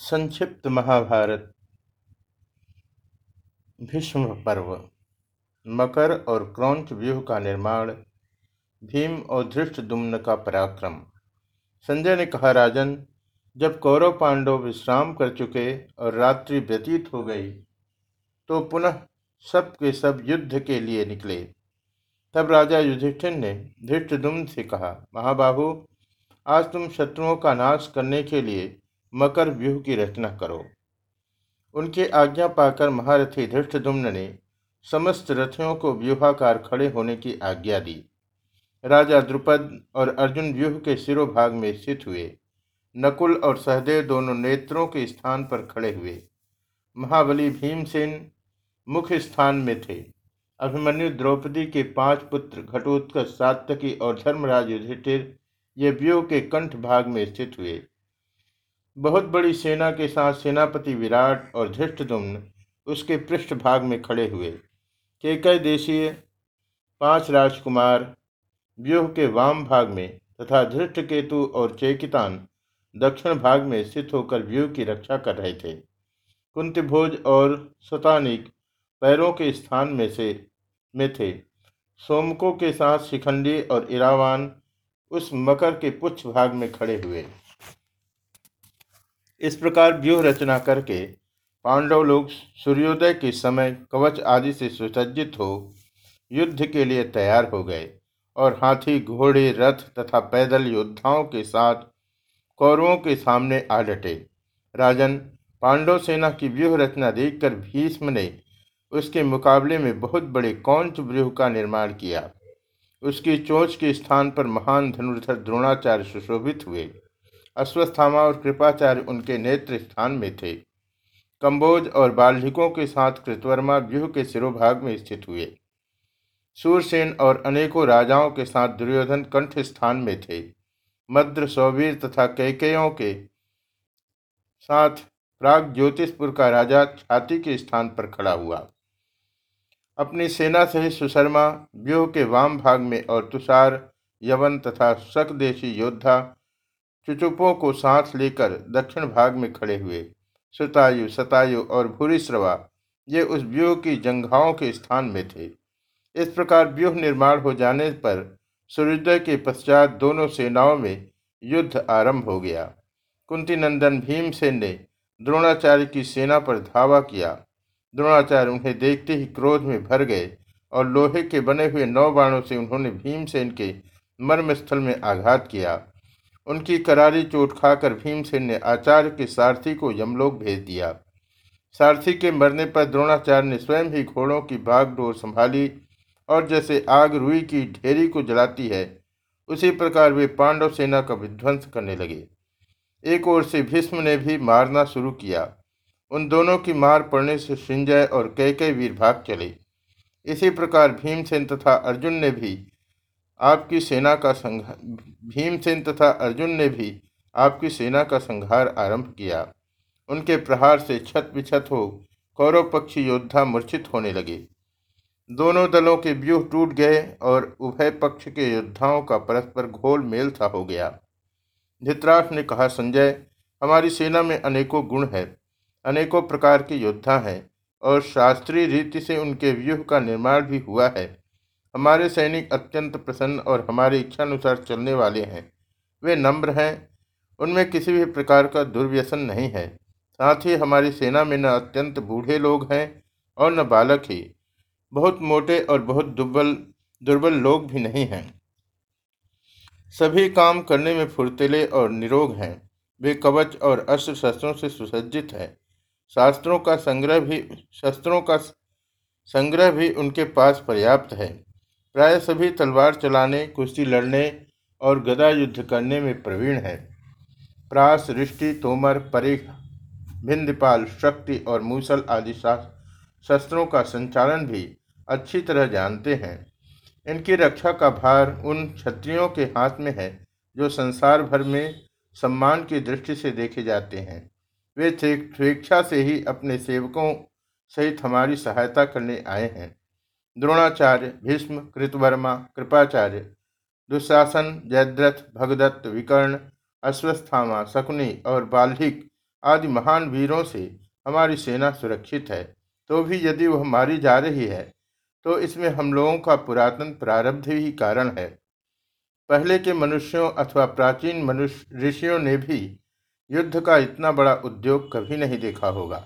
संक्षिप्त महाभारत। भीष्म पर्व। मकर और क्रौंच व्यूह का निर्माण, भीम और धृष्ट दुम्न का पराक्रम। संजय ने कहा, राजन, जब कौरव पांडव विश्राम कर चुके और रात्रि व्यतीत हो गई तो पुनः सब के सब युद्ध के लिए निकले। तब राजा युधिष्ठिर ने धृष्ट दुम्न से कहा, महाबाहु, आज तुम शत्रुओं का नाश करने के लिए मकर व्यूह की रचना करो। उनकी आज्ञा पाकर महारथी धृष्टदुम्न ने समस्त रथियों को व्यूहाकार खड़े होने की आज्ञा दी। राजा द्रुपद और अर्जुन व्यूह के सिरोभाग में स्थित हुए। नकुल और सहदेव दोनों नेत्रों के स्थान पर खड़े हुए। महाबली भीमसेन मुख्य स्थान में थे। अभिमन्यु द्रौपदी के पाँच पुत्र घटोत्कच, सात्यकी और धर्मराज युधिष्ठिर ये व्यूह के कंठ भाग में स्थित हुए। बहुत बड़ी सेना के साथ सेनापति विराट और धृष्टदुम्न उसके पृष्ठभाग में खड़े हुए। केकय देशीय, पाँच राजकुमार, व्यूह के वाम भाग में तथा धृष्ट केतु और चेकितान दक्षिण भाग में स्थित होकर व्यूह की रक्षा कर रहे थे। कुंतिभोज और सतानिक पैरों के स्थान में से, में थे। सोमकों के साथ शिखंडी और इरावान उस मकर के पुच्छ भाग में खड़े हुए। इस प्रकार व्यूह रचना करके पांडव लोग सूर्योदय के समय कवच आदि से सुसज्जित हो युद्ध के लिए तैयार हो गए और हाथी, घोड़े, रथ तथा पैदल योद्धाओं के साथ कौरवों के सामने आ डटे। राजन, पांडव सेना की व्यूह रचना देखकर भीष्म ने उसके मुकाबले में बहुत बड़े कौंच व्यूह का निर्माण किया। उसकी चोंच के स्थान पर महान धनुर्धर द्रोणाचार्य सुशोभित हुए। अश्वस्थामा और कृपाचार्य उनके नेत्र स्थान में थे। कंबोज और बाल्हिकों के साथ कृतवर्मा व्यूह के सिरोभाग में स्थित हुए। सूरसेन और अनेकों राजाओं के साथ दुर्योधन कंठ स्थान में थे। मद्र, सौवीर तथा कैकेयों के साथ प्राग ज्योतिषपुर का राजा छाती के स्थान पर खड़ा हुआ। अपनी सेना सहित सुशर्मा व्यूह के वाम भाग में और तुषार, यवन तथा शकदेशी योद्धा चुचुपों को सांस लेकर दक्षिण भाग में खड़े हुए। सुतायु, सतायु और भूरिश्रवा, ये उस व्यूह की जंघाओं के स्थान में थे। इस प्रकार व्यूह निर्माण हो जाने पर सूर्योदय के पश्चात दोनों सेनाओं में युद्ध आरंभ हो गया। कुंती नंदन भीमसेन ने द्रोणाचार्य की सेना पर धावा किया। द्रोणाचार्य उन्हें देखते ही क्रोध में भर गए और लोहे के बने हुए नौ बाणों से उन्होंने भीमसेन के मर्मस्थल में आघात किया। उनकी करारी चोट खाकर भीमसेन ने आचार्य के सारथी को यमलोक भेज दिया। सारथी के मरने पर द्रोणाचार्य ने स्वयं ही घोड़ों की बागडोर संभाली और जैसे आग रुई की ढेरी को जलाती है, उसी प्रकार वे पांडव सेना का विध्वंस करने लगे। एक ओर से भीष्म ने भी मारना शुरू किया। उन दोनों की मार पड़ने से संजय और कई वीर भाग चले। इसी प्रकार भीमसेन तथा अर्जुन ने भी आपकी सेना का संघ, भीमसेन तथा अर्जुन ने भी आपकी सेना का संहार आरंभ किया। उनके प्रहार से छत बिछत हो कौरव पक्षी योद्धा मूर्छित होने लगे। दोनों दलों के व्यूह टूट गए और उभय पक्ष के योद्धाओं का परस्पर घोल मेल था हो गया। धृतराष्ट्र ने कहा, संजय, हमारी सेना में अनेकों गुण है, अनेकों प्रकार के योद्धा हैं और शास्त्रीय रीति से उनके व्यूह का निर्माण भी हुआ है। हमारे सैनिक अत्यंत प्रसन्न और हमारी इच्छानुसार चलने वाले हैं। वे नम्र हैं, उनमें किसी भी प्रकार का दुर्व्यसन नहीं है। साथ ही हमारी सेना में न अत्यंत बूढ़े लोग हैं और न बालक ही, बहुत मोटे और बहुत दुर्बल दुर्बल लोग भी नहीं हैं। सभी काम करने में फुर्तीले और निरोग हैं। वे कवच और अस्त्र शस्त्रों से सुसज्जित हैं। शास्त्रों का संग्रह भी, शस्त्रों का संग्रह भी उनके पास पर्याप्त है। प्राय सभी तलवार चलाने, कुश्ती लड़ने और गदा युद्ध करने में प्रवीण है। प्रास, रिष्टि, तोमर परिख भिंदपाल, शक्ति और मूसल आदि शस्त्रों का संचालन भी अच्छी तरह जानते हैं। इनकी रक्षा का भार उन क्षत्रियों के हाथ में है, जो संसार भर में सम्मान की दृष्टि से देखे जाते हैं। वे स्वेच्छा से ही अपने सेवकों सहित हमारी सहायता करने आए हैं। द्रोणाचार्य, भीष्म, कृतवर्मा, कृपाचार्य, दुशासन, जयद्रथ, भगदत्त, विकर्ण, अश्वस्थामा, शकुनी और बाल्हिक आदि महान वीरों से हमारी सेना सुरक्षित है। तो भी यदि वह मारी जा रही है तो इसमें हम लोगों का पुरातन प्रारब्ध ही कारण है। पहले के मनुष्यों अथवा प्राचीन मनुष्य ऋषियों ने भी युद्ध का इतना बड़ा उद्योग कभी नहीं देखा होगा।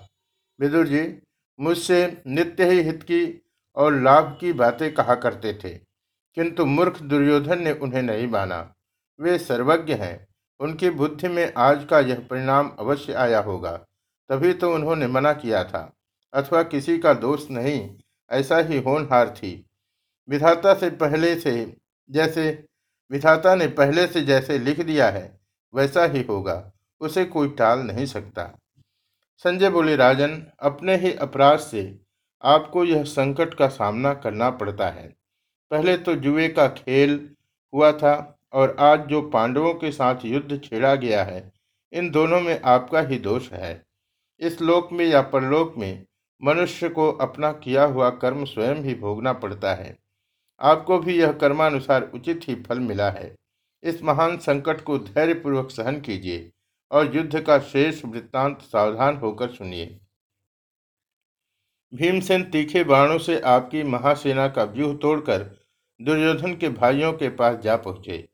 विदुर जी, मुझसे नित्य ही हित की और लाभ की बातें कहा करते थे। किंतु मूर्ख दुर्योधन ने उन्हें नहीं माना। वे सर्वज्ञ हैं। उनकी बुद्धि में आज का यह परिणाम अवश्य आया होगा। तभी तो उन्होंने मना किया था। अथवा किसी का दोष नहीं, ऐसा ही होनहार थी। विधाता से पहले से जैसे, विधाता ने पहले से जैसे लिख दिया है, वैसा ही होगा। उसे कोई टाल नहीं सकता। संजय बोले, राजन, अपने ही अपराध से आपको यह संकट का सामना करना पड़ता है। पहले तो जुए का खेल हुआ था और आज जो पांडवों के साथ युद्ध छेड़ा गया है, इन दोनों में आपका ही दोष है। इस लोक में या परलोक में मनुष्य को अपना किया हुआ कर्म स्वयं ही भोगना पड़ता है। आपको भी यह कर्मानुसार उचित ही फल मिला है। इस महान संकट को धैर्यपूर्वक सहन कीजिए और युद्ध का शेष वृत्तांत सावधान होकर सुनिए। भीमसेन तीखे बाणों से आपकी महासेना का व्यूह तोड़कर दुर्योधन के भाइयों के पास जा पहुँचे।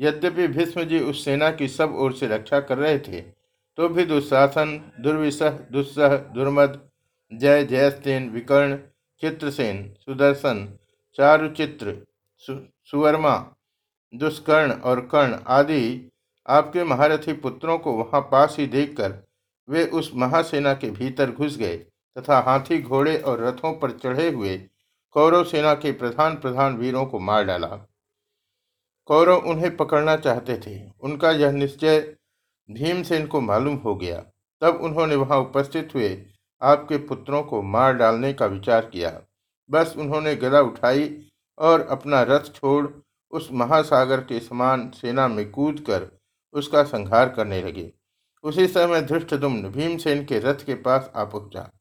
यद्यपि भीष्म जी उस सेना की सब ओर से रक्षा कर रहे थे तो भी दुशासन दुर्विसह दुस्सह दुर्मद जय जयस्तेन विकर्ण चित्रसेन सुदर्शन चारुचित्र सु, सुवर्मा दुष्कर्ण और कर्ण आदि आपके महारथी पुत्रों को वहाँ पास ही देखकर वे उस महासेना के भीतर घुस गए। तथा हाथी घोड़े और रथों पर चढ़े हुए कौरव सेना के प्रधान प्रधान वीरों को मार डाला। कौरव उन्हें पकड़ना चाहते थे। उनका यह निश्चय भीमसेन को मालूम हो गया। तब उन्होंने वहाँ उपस्थित हुए आपके पुत्रों को मार डालने का विचार किया। बस उन्होंने गला उठाई और अपना रथ छोड़ उस महासागर के समान सेना में कूद कर उसका संहार करने लगे। उसी समय धृष्टदुम्न भीमसेन के रथ के पास आ पहुँचा।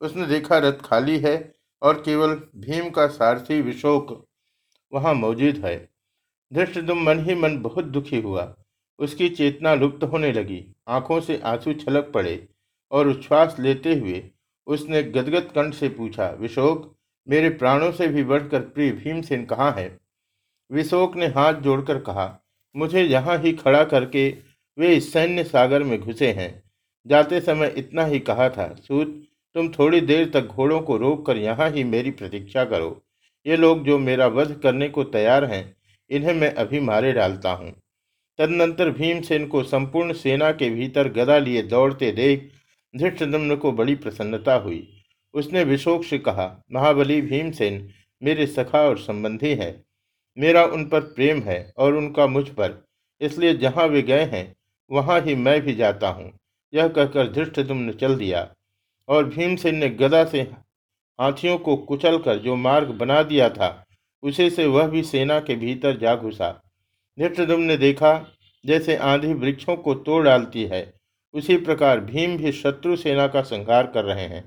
उसने देखा रथ खाली है और केवल भीम का सारथी विशोक वहाँ मौजूद है। धृष्टदुम मन ही मन बहुत दुखी हुआ। उसकी चेतना लुप्त होने लगी। आँखों से आँसू छलक पड़े और उच्छ्वास लेते हुए उसने गदगद कंठ से पूछा, विशोक, मेरे प्राणों से भी बढ़कर प्रिय भीमसेन कहाँ है? विशोक ने हाथ जोड़कर कहा, मुझे यहाँ ही खड़ा करके वे इस सैन्य सागर में घुसे हैं। जाते समय इतना ही कहा था। सूत तुम थोड़ी देर तक घोड़ों को रोक कर यहाँ ही मेरी प्रतीक्षा करो। ये लोग जो मेरा वध करने को तैयार हैं, इन्हें मैं अभी मारे डालता हूँ। तदनंतर भीमसेन को संपूर्ण सेना के भीतर गदा लिए दौड़ते देख धृष्टदम्न को बड़ी प्रसन्नता हुई। उसने विशोक से कहा, महाबली भीमसेन, मेरे सखा और संबंधी हैं। मेरा उन पर प्रेम है और उनका मुझ पर। इसलिए जहाँ वे गए हैं, वहाँ ही मैं भी जाता हूँ। यह कहकर धृष्ट तुमने चल दिया। और भीमसेन ने गदा से हाथियों को कुचल कर जो मार्ग बना दिया था, उसे से वह भी सेना के भीतर जा घुसा। धृष्टदुम ने देखा, जैसे आंधी वृक्षों को तोड़ डालती है, उसी प्रकार भीम भी शत्रु सेना का संहार कर रहे हैं,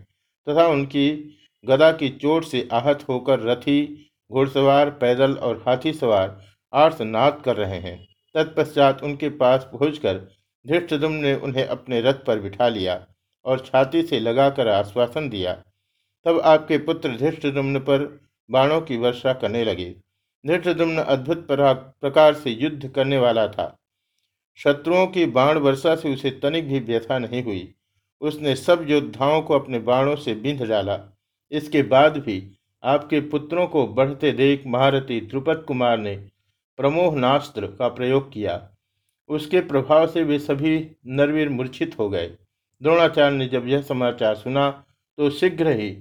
तथा उनकी गदा की चोट से आहत होकर रथी, घुड़सवार, पैदल और हाथी सवार आर्तनाद कर रहे हैं। तत्पश्चात उनके पास पहुंचकर धृष्टदुम ने उन्हें अपने रथ पर बिठा लिया। और छाती से लगाकर आश्वासन दिया। तब आपके पुत्र धृष्टदुम्न पर बाणों की वर्षा करने लगे। धृष्टदुम्न अद्भुत प्रकार से युद्ध करने वाला था। शत्रुओं की बाण वर्षा से उसे तनिक भी व्यथा नहीं हुई। उसने सब योद्धाओं को अपने बाणों से बिंध डाला। इसके बाद भी आपके पुत्रों को बढ़ते देख महारथी द्रुपद कुमार ने प्रमोहनास्त्र का प्रयोग किया। उसके प्रभाव से वे सभी नरवीर मूर्छित हो गए। द्रोणाचार्य ने जब यह समाचार सुना तो शीघ्र ही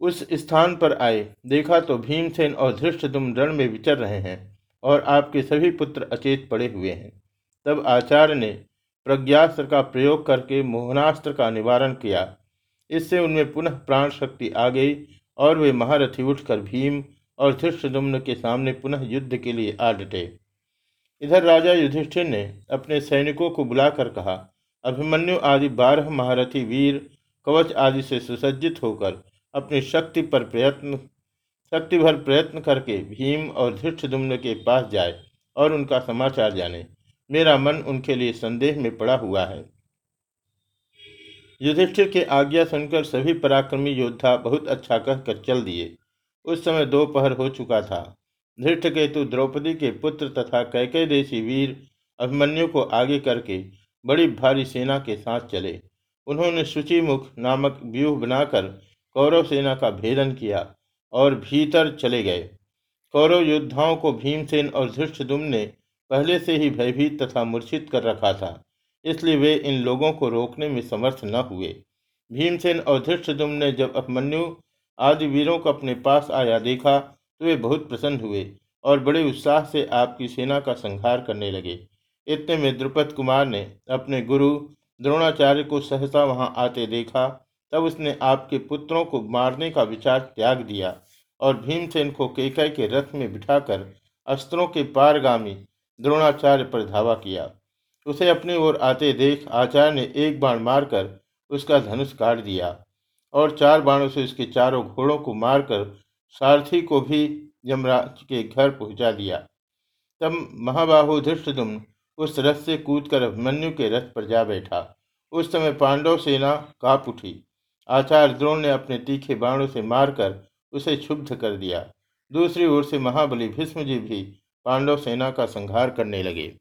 उस स्थान पर आए। देखा तो भीमसेन और धृष्टदुम रण में विचर रहे हैं और आपके सभी पुत्र अचेत पड़े हुए हैं। तब आचार्य ने प्रज्ञास्त्र का प्रयोग करके मोहनास्त्र का निवारण किया। इससे उनमें पुनः प्राण शक्ति आ गई और वे महारथी उठकर भीम और धृष्टदुम्न के सामने पुनः युद्ध के लिए आ डटे। इधर राजा युधिष्ठिर ने अपने सैनिकों को बुलाकर कहा अभिमन्यु आदि बारह महारथी वीर कवच आदि से सुसज्जित होकर अपनी शक्ति पर प्रयत्न, शक्ति भर प्रयत्न करके भीम और धृष्टदुम्न के पास जाए और उनका समाचार जाने। मेरा मन उनके लिए संदेह में पड़ा हुआ है। युधिष्ठिर की आज्ञा सुनकर सभी पराक्रमी योद्धा बहुत अच्छा कहकर चल दिए। उस समय दोपहर हो चुका था। धृष्ट केतु द्रौपदी के पुत्र तथा कैकय देशी वीर अभिमन्यु को आगे करके बड़ी भारी सेना के साथ चले। उन्होंने शुचिमुख नामक व्यूह बनाकर कौरव सेना का भेदन किया और भीतर चले गए। कौरव योद्धाओं को भीमसेन और धृष्टदुम ने पहले से ही भयभीत तथा मूर्छित कर रखा था, इसलिए वे इन लोगों को रोकने में समर्थ न हुए। भीमसेन और धृष्टदुम ने जब अपमन्यु आदि वीरों को अपने पास आया देखा तो वे बहुत प्रसन्न हुए और बड़े उत्साह से आपकी सेना का संहार करने लगे। इतने में द्रुपद कुमार ने अपने गुरु द्रोणाचार्य को सहसा वहाँ आते देखा। तब उसने आपके पुत्रों को मारने का विचार त्याग दिया और भीमसेन को केकय के रथ में बिठाकर अस्त्रों के पारगामी द्रोणाचार्य पर धावा किया। उसे अपनी ओर आते देख आचार्य ने एक बाण मारकर उसका धनुष काट दिया और चार बाणों से उसके चारों घोड़ों को मारकर सारथी को भी यमराज के घर पहुँचा दिया। तब महाबाहु धृष्टदुम उस रथ से कूदकर अभिमन्यु के रथ पर जा बैठा। उस समय पांडव सेना काप उठी। आचार्य द्रोण ने अपने तीखे बाणों से मारकर उसे क्षुब्ध कर दिया। दूसरी ओर से महाबली भीष्म जी भी पांडव सेना का संहार करने लगे।